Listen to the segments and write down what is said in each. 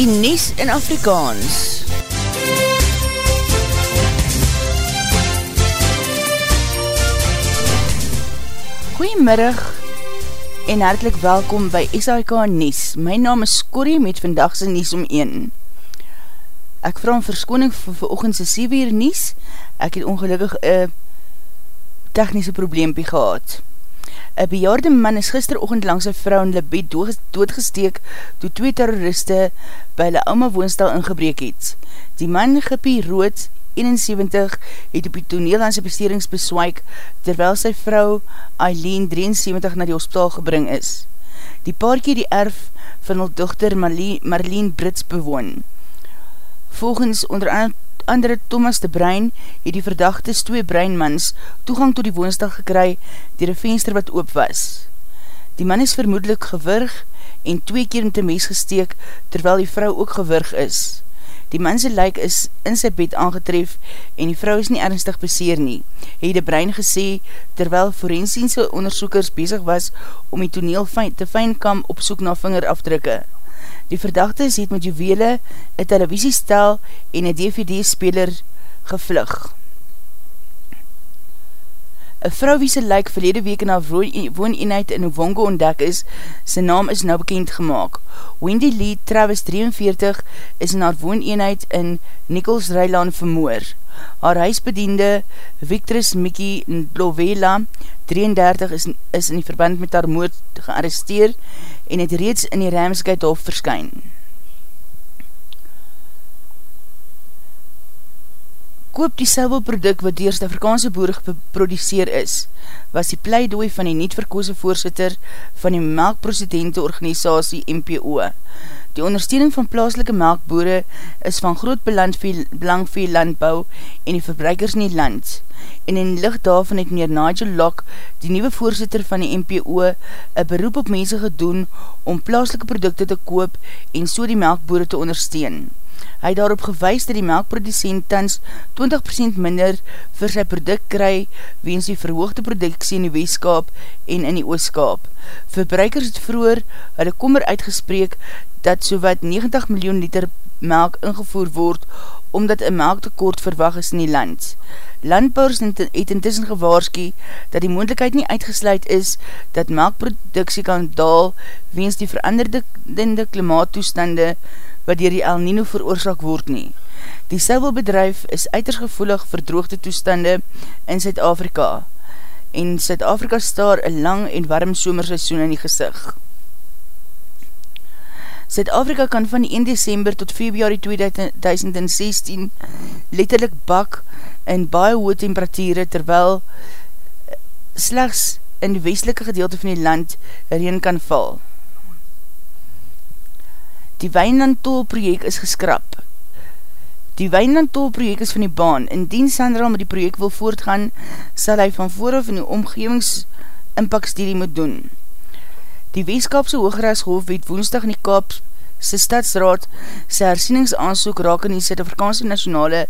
Die Nies in Afrikaans Goeiemiddag en hartelijk welkom by SAIK Nies. My naam is Corrie met vandagse Nies om 1. Ek vraag verskoning vir veroogendse 7 uur Nies. Ek het ongelukkig een technische probleempie gehad. Een bejaarde man is gisterochtend langs sy vrou in Libet doodgesteek toe twee terroriste by hulle ouma woonstel ingebreek het. Die man, Gippie Rood, 71, het op die toneel aan sy besterings beswaik terwyl sy vrou, Eileen, 73, na die hospitaal gebring is. Die paarkie die erf van hulle dochter Marlene Brits bewoon. Volgens onder andere andere Thomas de Bruin het die verdachtes twee Bruinmans toegang tot die woonsdag gekry dier een venster wat oop was. Die man is vermoedelijk gewurg en twee keer met die mes gesteek terwyl die vrou ook gewurg is. Die manse lijk is in sy bed aangetref en die vrou is nie ernstig beseer nie, het die brein gesê terwyl forensiense onderzoekers bezig was om die toneel te fijn kam op soek na vingerafdrukke. Die verdachtes het met juwele, een televisiestel en een DVD-speler gevlug. Een vrou wie sy lijk verlede week in haar wooneenheid in Ovongo ontdek is, sy naam is nou bekend gemaakt. Wendy Lee, Travis 43, is in haar wooneenheid in Nichols Rijlaan vermoor. Haar huisbediende, Victorus Mickey Blovela, 33, is, is in die verband met haar moord gearresteer en het reeds in die Ramsgate Hof verskyn. Koop die selwelproduct wat door Stavrikaanse boer geproduceer is, was die pleidooi van die niet-verkoose voorzitter van die melkprosidente organisatie MPO. Die ondersteuning van plaaslike melkboere is van groot belang vir landbou en die verbruikers in die land. En in die licht daarvan het meneer Nigel Locke, die nieuwe voorzitter van die MPO, een beroep op mense gedoen om plaaslike producte te koop en so die melkboere te ondersteun. Hy het daarop gewys dat die melkproducent tans 20% minder vir sy product kry weens die verhoogde productie in die weeskaap en in die ooskaap. Verbruikers het vroeger hulle kommer uitgespreek dat so wat 90 miljoen liter melk ingevoer word, omdat een melktekort verwag is in die land. Landbouwers het intussen gewaarski dat die moendlikheid nie uitgesluit is dat melkproduksie kan daal weens die veranderde klimaattoestande wat dier die El Nino veroorzaak word nie. Die sybelbedrijf is uiters gevoelig vir droogte toestande in Zuid-Afrika en Zuid-Afrika staar een lang en warm somerseisoen in die gezicht. Zuid-Afrika kan van 1 december tot februari 2016 letterlik bak in baie hoë temperatuurde terwyl slechts in die westelike gedeelte van die land reen kan val. Die Wijnlandtol project is geskrap. Die Wijnlandtol project is van die baan. Indien Sandra met die project wil voortgaan, sal hy van vooraf in die omgevingsimpakstudie moet doen. Die Weeskapse Hoogrechtshof het woensdag in die Kaap sy stadsraad sy hersieningsaansoek raak in die Zuid-Afrikaanse Nationale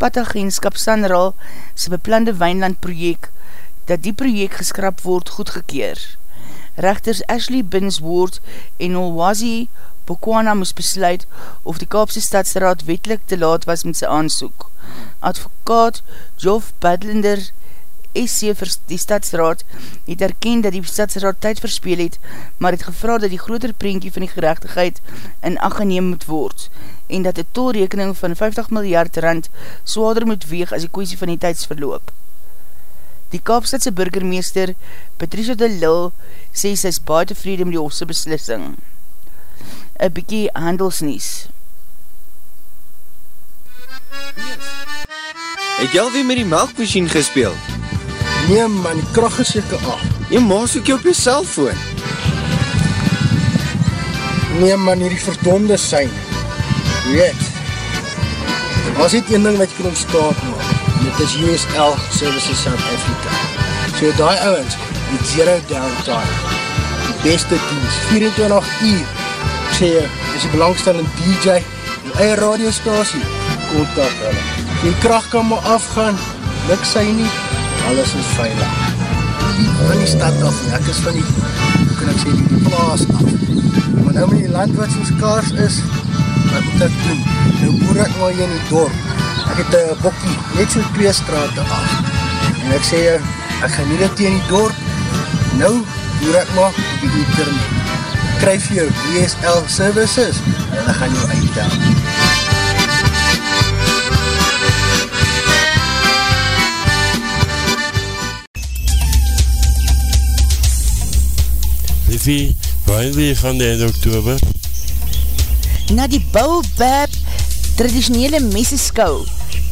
Patageenskap Sanral sy beplande Wijnland project dat die project geskrap word goedgekeer. Rechters Ashley Binswoord en Olwazi Bokwana moes besluit of die Kaapse Stadsraad wetlik te laat was met sy aansoek. Advokaat Joff Badlinder SC vir die Stadsraad het erken dat die Stadsraad tyd verspeel het, maar het gevra dat die groter prentjie van die gerechtigheid in acht geneem moet word en dat die tolrekening van 50 miljard rand zwaarder moet weeg as die kwestie van die tijdsverloop. Die Kaapstadse burgermeester Patricia de Lille sê sy is baie tevrede met die hofse beslissing. Een bykie handelsnies. Het jy alweer met die melkmachine gespeeld? Nee man, die kracht is jyke af. Jy maas ook jy op jy cellfoon. Nee man, hier die verdonde sein. Weet, was dit een ding wat jy kan ontstaat maak. Dit is USL Services South Africa. So die ouwens, die zero downtime. Die beste dienst, 24 uur. Ek sê jy, is die belangstellende DJ, die eie radiostasie, kontak hulle. Die kracht kan maar afgaan, luk sy nie, alles is veilig. Die van die stad af, en ek is van die, hoe kan ek sê, die plaas af. Maar nou met die land wat soos kaars is, wat moet ek doen? Nou boer ek maar hier in die dorp. Ek het een bokkie, net so twee straten af. En ek sê, ek gaan nie dit in die dorp. Nou boer ek maar op die internet. Kryf jou DSL services, en ek gaan jou uitdaan. Liffie, waar wil je gaan de einde oktober? Na die Baobab traditionele meseskou,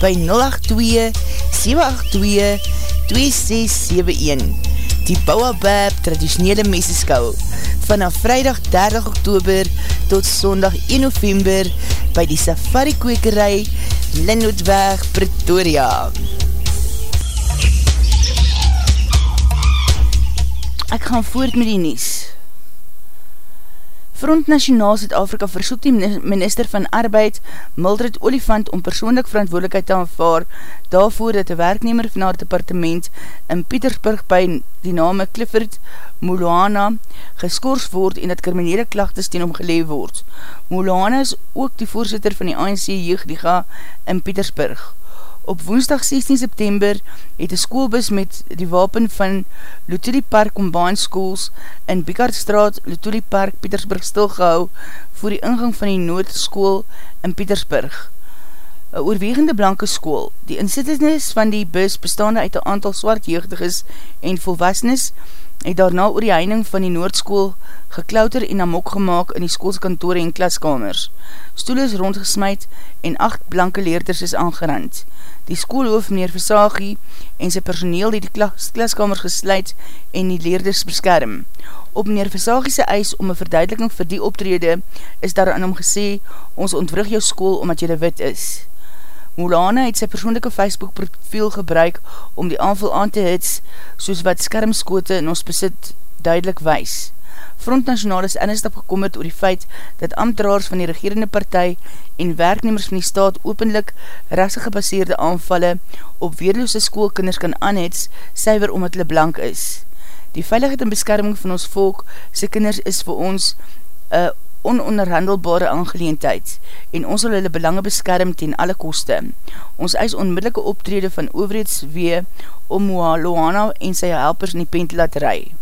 by 082-782-2671 Die Bouwabab traditionele meseskou vanaf vrijdag 30 oktober tot sondag 1 november by die Safari Kwekerij Linnootweg Pretoria. Ek gaan voort met die nies. Front Nationaal Zuid-Afrika versoek die minister van Arbeid, Mildred Olifant, om persoonlik verantwoordelikheid te aanvaar daarvoor dat die werknemer van haar departement in Pietersburg by die name Clifford Muluana geskoors word en dat kriminele klachtes teen hom geleef word. Muluana is ook die voorzitter van die ANC Jeugdiga in Pietersburg. Op woensdag 16 september het een schoolbus met die wapen van Lutuli Park Combined Schools in Bikardstraat, Lutuli Park, Pietersburg stilgehou voor die ingang van die Noordschool in Pietersburg. Een oorwegende blanke school. Die insittenis van die bus bestaande uit een aantal swart jeugdiges en volwassenes het daarna oor die heining van die Noordschool geklouter en amok gemaakt in die schoolskantore en klaskamers. Stoel is rondgesmuid en acht blanke leerders is aangerand. Die schoolhoof meneer Versagie en sy personeel die die klas, klaskamers gesluit en die leerders beskerm. Op meneer Versagie sy eis om een verduideliking vir die optrede is daar aan hom gesê, ons ontwrig jou school omdat jy wit is. Moulana het sy persoonlijke Facebook profiel gebruik om die aanval aan te hits, soos wat skermskote in ons besit duidelik wees. Front Nationaal is ernstig gekommerd oor die feit dat amtraars van die regerende partij en werknemers van die staat openlik rechtse gebaseerde aanvalle op weerloose schoolkinders kan aanhets, syver omdat hulle blank is. Die veiligheid en beskerming van ons volk, sy kinders is vir ons een ononderhandelbare aangeleentheid en ons sal hulle belange beskerm ten alle koste. Ons eis onmiddellike optrede van overheidswee om Moaloana en sy helpers in die pen te laat rij.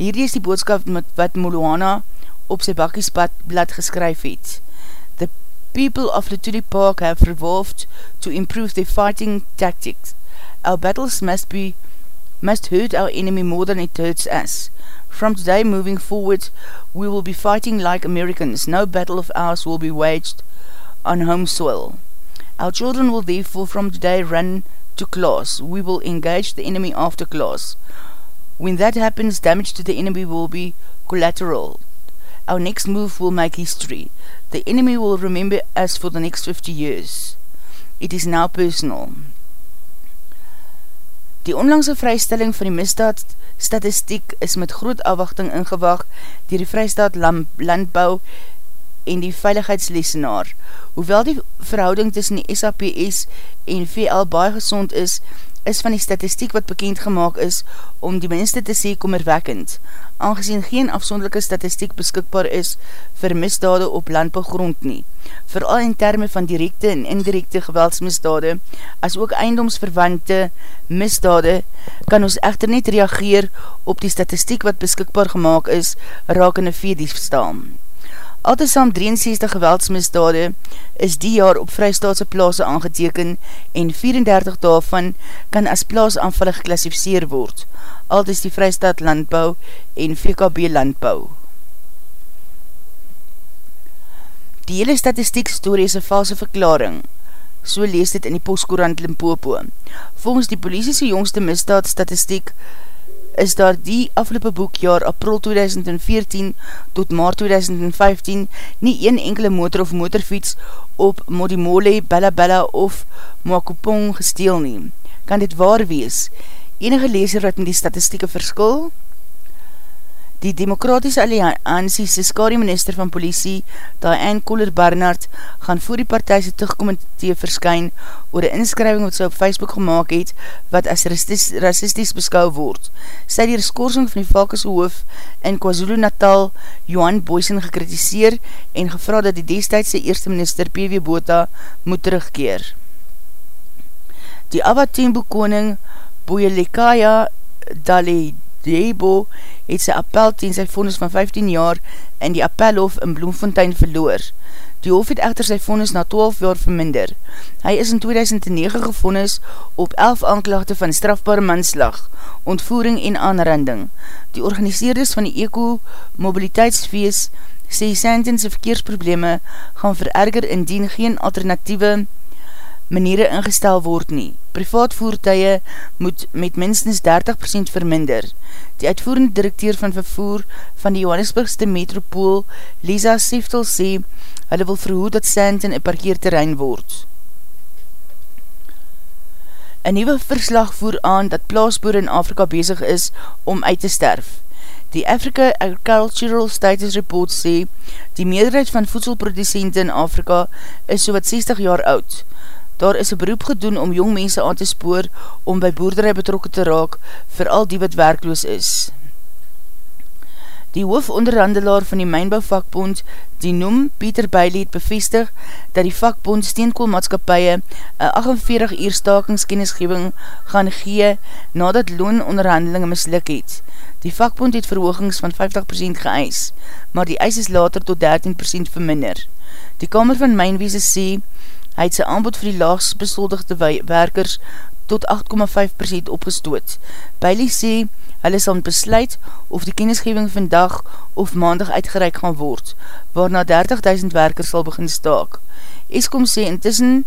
Hierdie is die boodskap met wat Moluana op sy bakkiespad blad geskryf het. The people of the Tuli Park have revolved to improve their fighting tactics. Our battles must be must hurt our enemy more than it hurts us. From today moving forward, we will be fighting like Americans. No battle of ours will be waged on home soil. Our children will therefore from today run to class. We will engage the enemy after class. When that happens, damage to the enemy will be collateral. Our next move will make history. The enemy will remember us for the next 50 years. It is now personal. Die onlangse vrystelling van die misdaad statistiek is met groot afwachting ingewag dier die vrystaat landbouw en die veiligheidslesenaar. Hoewel die verhouding tussen die SAPS en VL baie gezond is, is van die statistiek wat bekend gemaakt is om die minste te sê kommerwekkend, aangezien geen afsondelike statistiek beskikbaar is vir misdade op landbouwgrond nie. Vooral in termen van directe en indirecte geweldsmisdade, as ook eindomsverwante misdade, kan ons echter net reageer op die statistiek wat beskikbaar gemaakt is, raak in een veediefstaan. Altesam 63 geweldsmisdade is die jaar op vrystaatse plaase aangeteken en 34 daarvan kan as plaasanvallig geklassificeer word. Altes die vrystaat landbouw en VKB landbouw. Die hele statistiek story is een valse verklaring. So lees dit in die postkorant Limpopo. Volgens die politie jongste misdaad statistiek is daar die afgelopen boekjaar april 2014 tot maart 2015 nie een enkele motor of motorfiets op Modimole, Bella Bella of Mwakopong gesteel nie. Kan dit waar wees? Enige lezer wat met die statistieke verskil? Die Demokratische Alliantie Siskari Minister van Politie, Diane Kohler-Barnard, gaan voor die partijse terugkommentee verskyn oor die inskrywing wat sy op Facebook gemaakt het, wat as racisties beskou word. Sy die reskorsing van die Valkese hoof in KwaZulu-Natal, Johan Boysen, gekritiseer en gevra dat die destijdse eerste minister P.W. Bota moet terugkeer. Die Awa Tembo koning Boyelekaya Dalei Debo het sy appel ten sy vonnis van 15 jaar in die appelhof in Bloemfontein verloor. Die hof het echter sy vonnis na 12 jaar verminder. Hy is in 2009 gevonnis op 11 aanklachte van strafbare manslag, ontvoering en aanranding. Die organiseerders van die Eco-Mobiliteitsfeest sê Santense verkeersprobleme gaan vererger indien geen alternatieve maniere ingestel word nie. Privaat voertuie moet met minstens 30% verminder. Die uitvoerende directeur van vervoer van die Johannesburgste metropool, Lisa Seftel, sê, hulle wil verhoed dat Sandton een parkeerterrein word. Een nieuwe verslag voer aan dat plaasboer in Afrika bezig is om uit te sterf. Die Africa Agricultural Status Report sê, die meerderheid van voedselproducenten in Afrika is so wat 60 jaar oud. Daar is een beroep gedoen om jong mense aan te spoor om by boerderij betrokken te raak, vooral die wat werkloos is. Die hoofonderhandelaar van die Mijnbouwvakbond, die noem Pieter Bailey, het bevestig dat die vakbond steenkoolmaatskapie een 48 uur stakingskennisgeving gaan gee nadat loononderhandelinge mislik het. Die vakbond het verhoogings van 50% geëis, maar die eis is later tot 13% verminder. Die Kamer van Mijnweese sê, Hy het sy aanbod vir die laagst besoldigde werkers tot 8,5% opgestoot. Bailey sê, hulle sal besluit of die kennisgeving vandag of maandag uitgereik gaan word, waarna 30.000 werkers sal begin staak. Eskom sê intussen,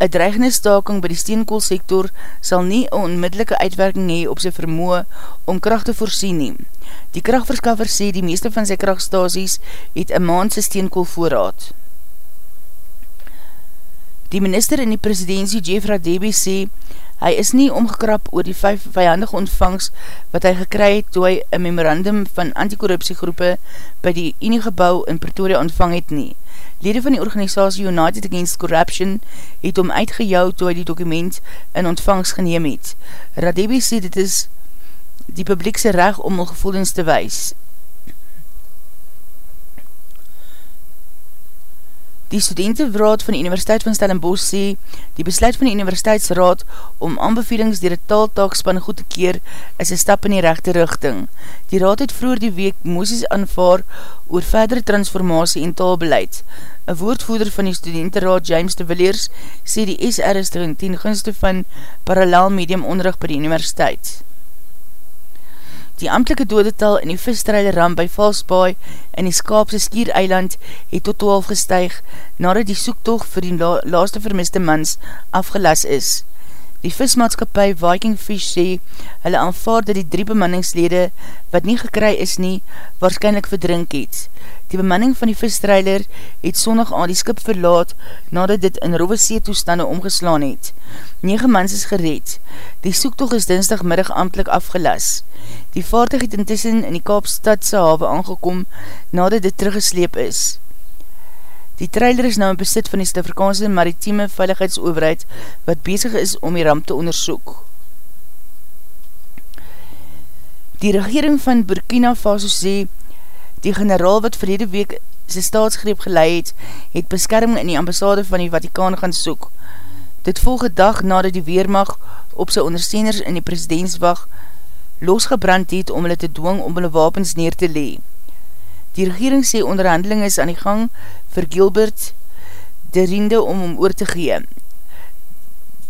een dreigende staking by die steenkoolsektor sal nie een onmiddellike uitwerking hee op sy vermoe om kracht te voorsien neem. Die krachtverskaffer sê die meeste van sy krachtstasies het een maandse steenkool voorraad. Die minister in die presidentie Jeff Radebe sê, hy is nie omgekrap oor die vijf vijandige ontvangs wat hy gekry het toe hy een memorandum van antikorruptiegroepe by die Uniegebouw in Pretoria ontvang het nie. Lede van die organisatie United Against Corruption het om uitgejouw toe hy die dokument in ontvangs geneem het. Radebe sê dit is die publiekse reg om al gevoelens te wees. Die studentenraad van die Universiteit van Stellenbosch sê, die besluit van die Universiteitsraad om aanbevelings dier die taaltaakspan goed te keer is een stap in die rechte richting. Die raad het vroeger die week moesies aanvaar oor verdere transformatie en taalbeleid. Een woordvoerder van die studentenraad James de Villiers sê die SR is ten gunste van parallel medium onderrug by die universiteit. Die amtelike dodetal in die visstrijde ram by Valsbaai in die Skaapse Skiereiland het tot 12 gestuig nadat die soektocht vir die la laaste vermiste mans afgelas is. Die vismaatskapie Viking Fish sê, hulle aanvaard dat die drie bemanningslede, wat nie gekry is nie, waarschijnlijk verdrink het. Die bemanning van die visstreiler het sondag aan die skip verlaat, nadat dit in rove see toestande omgeslaan het. 9 mans is gereed. Die soektocht is dinsdagmiddag amtlik afgelas. Die vaartig het intussen in die Kaapstadse hawe aangekom, nadat dit teruggesleep is. Die trailer is nou in besit van die Stavrikaanse maritieme veiligheidsoverheid wat bezig is om die ramp te onderzoek. Die regering van Burkina Faso sê die generaal wat verlede week sy staatsgreep geleid het, het beskerming in die ambassade van die Vatikaan gaan soek. Dit volge dag nadat die Weermacht op sy ondersteuners in die presidentswacht losgebrand het om hulle te dwing om hulle wapens neer te lee. Die regering sê onderhandeling is aan die gang vir Gilbert de Rinde om om oor te gee.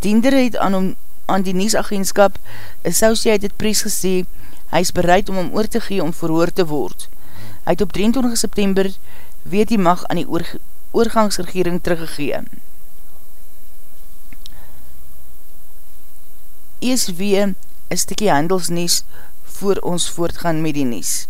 Diender het aan, om, aan die Niesagentskap Associated Press gesê hy is bereid om om oor te gee om verhoor te word. Hy het op 23 September weet die mag aan die oor, oorgangsregering teruggegee. Wee een stikkie handelsnies voor ons voortgaan met die nies.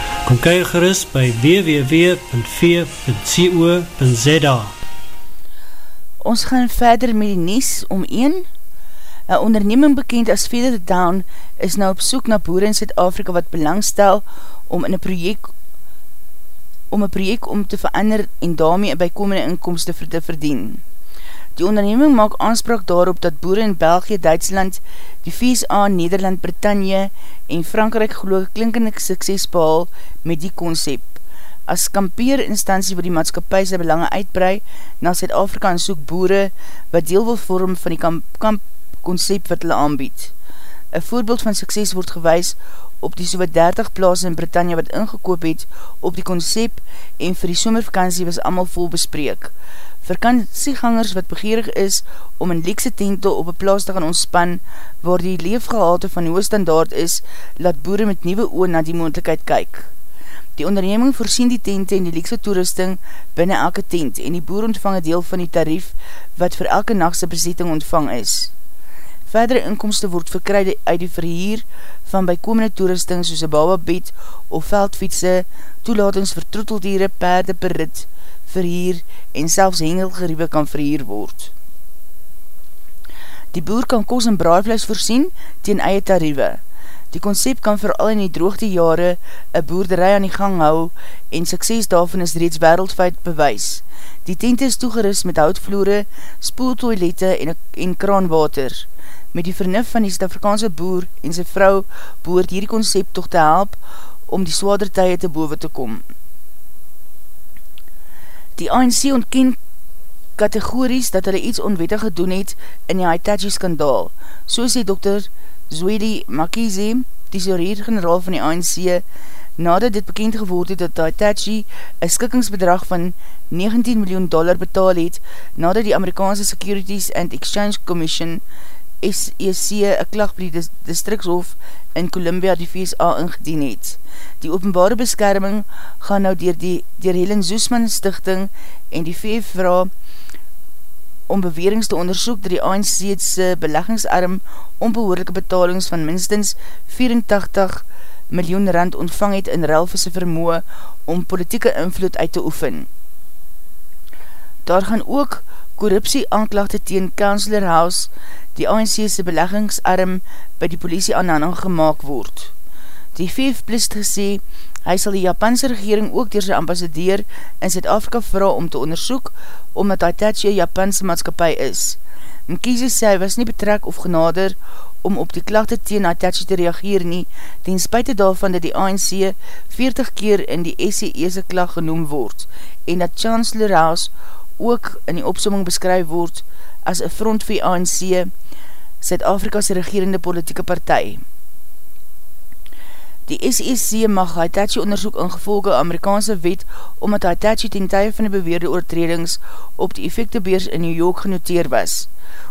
Kom kyk gerust by www.v.co.za Ons gaan verder met die nies om 1. Een onderneming bekend as Feather Down is nou op soek na boere in Zuid-Afrika wat belangstel om in een project om een project om te verander en daarmee een bijkomende inkomste te verdien. Die onderneming maak aanspraak daarop dat boere in België, Duitsland, die VSA, Nederland, Britannia en Frankrijk geloof klinkende sukses behal met die concept. As kampeer instantie wat die maatskapie sy belange uitbrei na Zuid-Afrika en soek boere wat deel wil vorm van die kamp, kamp concept wat hulle aanbied. Een voorbeeld van sukses word gewys op die sowat 30 plaas in Britannia wat ingekoop het op die concept en vir die somervakantie was allemaal vol bespreek. Vakantiegangers wat begeerig is om in lekse tente op een plaas te gaan ontspan, waar die leefgehalte van die standaard is, laat boere met nieuwe oor na die moendlikheid kyk. Die onderneming voorsien die tente en die lekse toerusting binnen elke tent en die boer ontvang een deel van die tarief wat vir elke nachtse bezetting ontvang is. Verdere inkomste word verkryde uit die verheer van bykomende toerusting soos een bababed of veldfietse, toelatings vir troeteldiere, perde per rit, verheer en selfs hengelgeriewe kan verheer word. Die boer kan kos en braaivlees voorsien teen eie tariewe. Die concept kan vooral in die droogte jare een boerderij aan die gang hou en sukses daarvan is reeds wereldwijd bewys. Die tent is toegerust met houtvloere, spoeltoilette en, en kraanwater. Met die vernuf van die Stafrikaanse boer en sy vrou boert hierdie concept toch te help om die swaardertuie te boven te kom. Die ANC ontken kategories dat hulle iets onwettig gedoen het in die Hitachi skandaal. So sê Dr. Zweli Makize, die soreer-generaal van die ANC, nadat dit bekend geword het dat Hitachi een skikkingsbedrag van 19 miljoen dollar betaal het, nadat die Amerikaanse Securities and Exchange Commission SEC een klag by die districtshof in Columbia die VSA ingedien het. Die openbare beskerming gaan nou dier die dier Helen Zoosman stichting en die VF vraag om bewerings te onderzoek dat die ANC'se beleggingsarm onbehoorlijke betalings van minstens 84 miljoen rand ontvang het in Relfese vermoe om politieke invloed uit te oefen. Daar gaan ook korruptie aanklachte teen Counselor House, die ANC'se beleggingsarm by die politie aanhaning gemaakt word. Die VF Plus gesê, hy sal die Japanse regering ook door sy ambassadeur in Zuid-Afrika vraag om te onderzoek, omdat Hitachi een Japanse maatskapie is. Mkiese sê hy was nie betrek of genader om op die klachte teen Hitachi te reageer nie, ten spuite daarvan dat die ANC 40 keer in die SCE'se klag genoem word, en dat Chancellor House ook in die opsomming beskryf word as een front vir ANC, Zuid-Afrika's regerende politieke partij. Die SEC mag Hitachi onderzoek ingevolge Amerikaanse wet omdat Hitachi ten tye van die beweerde oortredings op die effectebeers in New York genoteer was.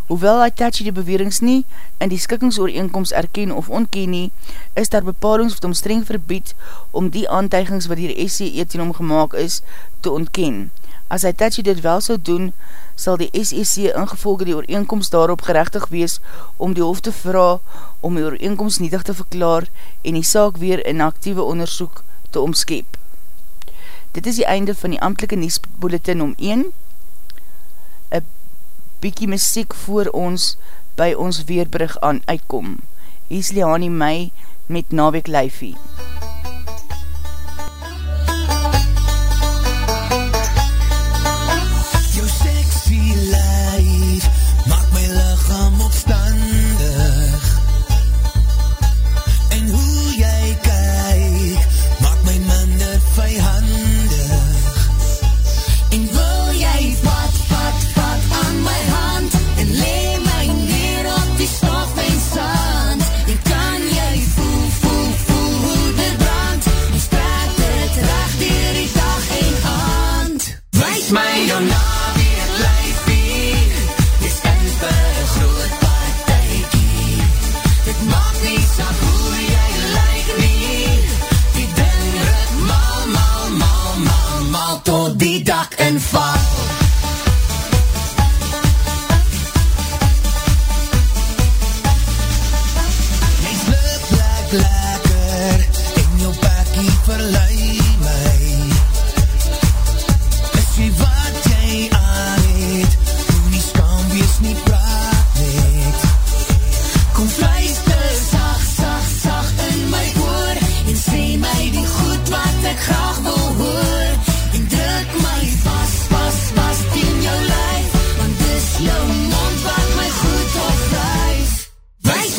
Hoewel Hitachi die bewerings nie in die skikkingsooreenkomst erken of ontken nie, is daar bepalings wat om streng verbied om die aantuigings wat die SCE ten omgemaak is te ontken. As Hitachi dit wel sal doen, sal die SEC ingevolge die ooreenkomst daarop gerechtig wees om die hoofd te vraag om die ooreenkomst nietig te verklaar en die saak weer in actieve onderzoek te omskep. Dit is die einde van die amtelike Niesbulletin om 1. Een bykie muziek voor ons by ons weerbrug aan uitkom. Hier is Leani Mai met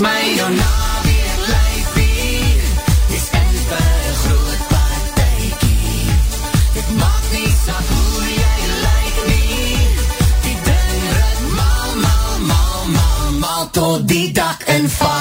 my jou naweer lyf hier Dis in vir groot partijkie Dit maak nie saak hoe jy lyk nie. Die ding rit mal, mal, mal, mal, mal Tot die dak invaar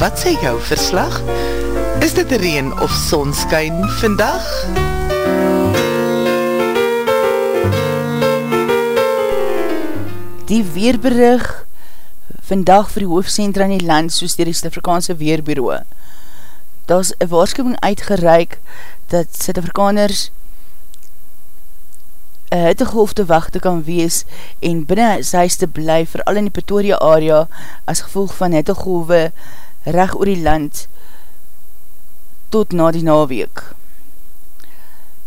wat sê jou verslag? Is dit reen of sonskyn vandag? Die weerberig vandag vir die hoofdcentra in die land soos die Suid-Afrikaanse Weerbureau. Daar is een waarschuwing uitgereik dat Suid-Afrikaners een hittegolf te wacht te kan wees en binnen sy huis te bly, vooral in die Pretoria area, as gevolg van hittegolwe recht oor die land, tot na die naweek.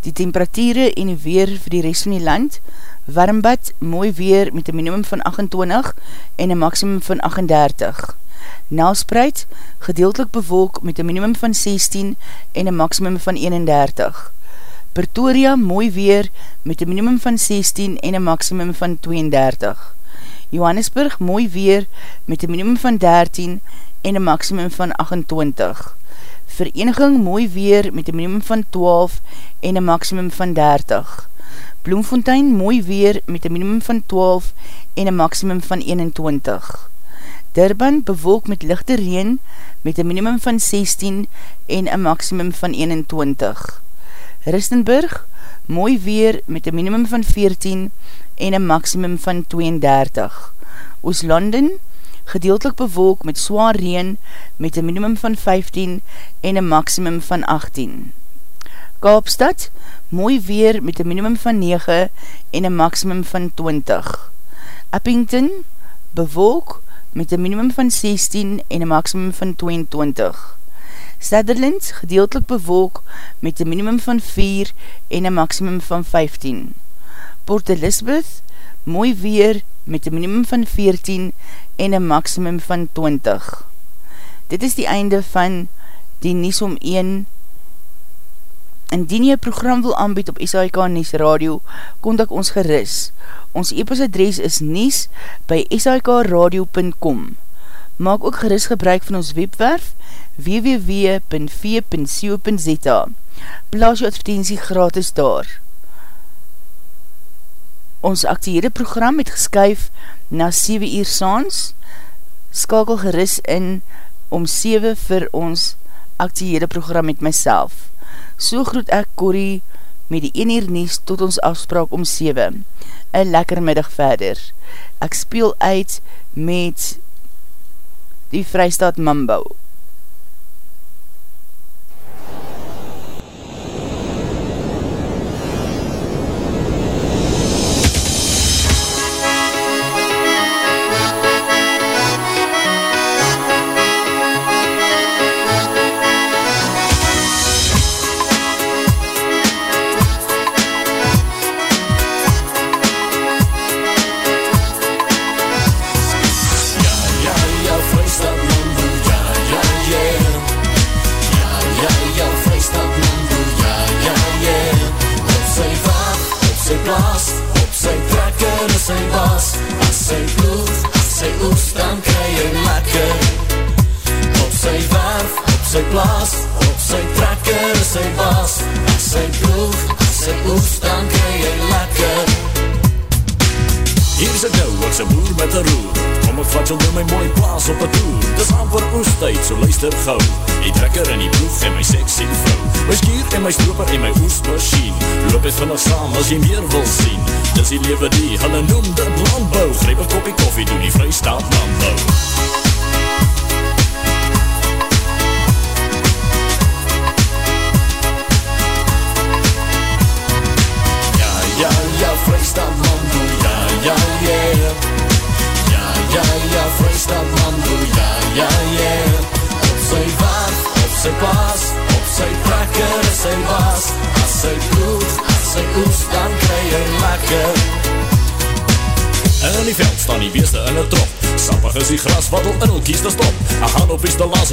Die temperatuurde en die weer vir die rest van die land, warmbad, mooi weer met een minimum van 28 en een maximum van 38. Nelspreid, gedeeltelik bewolk met een minimum van 16 en een maximum van 31. Pretoria, mooi weer met een minimum van 16 en een maximum van 32. Johannesburg, mooi weer met een minimum van 13 en een maximum van 28. Vereniging, mooi weer met een minimum van 12 en een maximum van 30. Bloemfontein, mooi weer met een minimum van 12 en een maximum van 21. Durban, bewolk met lichte reen met een minimum van 16 en een maximum van 21. Ristenburg, mooi weer met een minimum van 14 en een maximum van 32. Ooslanden, gedeeltelik bewolk met zwaar reen met een minimum van 15 en een maximum van 18. Kaapstad, mooi weer met een minimum van 9 en een maximum van 20. Uppington, bewolk met een minimum van 16 en een maximum van 22. Sutherland, gedeeltelik bewolk met een minimum van 4 en een maximum van 15. Port Elizabeth, mooi weer met een minimum van 14 en een maximum van 20. Dit is die einde van die Nies om 1 Indien jy program wil aanbied op SAIK Nies Radio, kontak ons geris. Ons e-posadres is nies by sikradio.com. Maak ook geris gebruik van ons webwerf www.v.co.za Plaas jou advertentie gratis daar. Ons actiehede program het geskyf na 7 uur saans. Skakel geris in om 7 vir ons actiehede program met myself. So groet ek Corrie met die 1 uur nies tot ons afspraak om 7. Een lekker middag verder. Ek speel uit met die Vrystaat Mambo. en die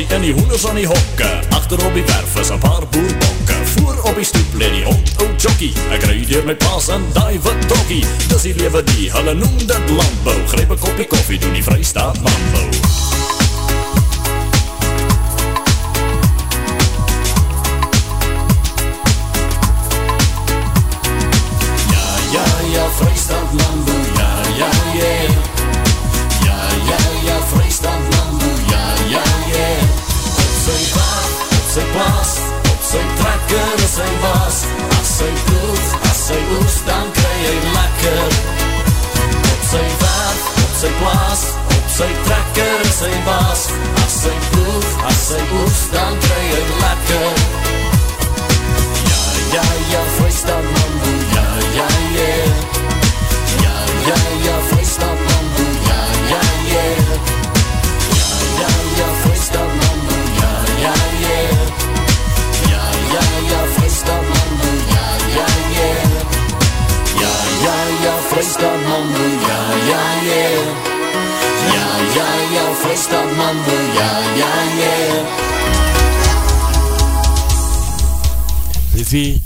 hoenders aan die hokke. Achter op die werf is een paar boerbokke. Voor op die stoep leed die hond ou jockey Ek rui door my paas en die wat tokkie. Dis die lewe die, hulle noem dit landbouw Greep een kopje koffie, doen die vrystaat mambo trekker is stąd mam yeah yeah. nie Lizzie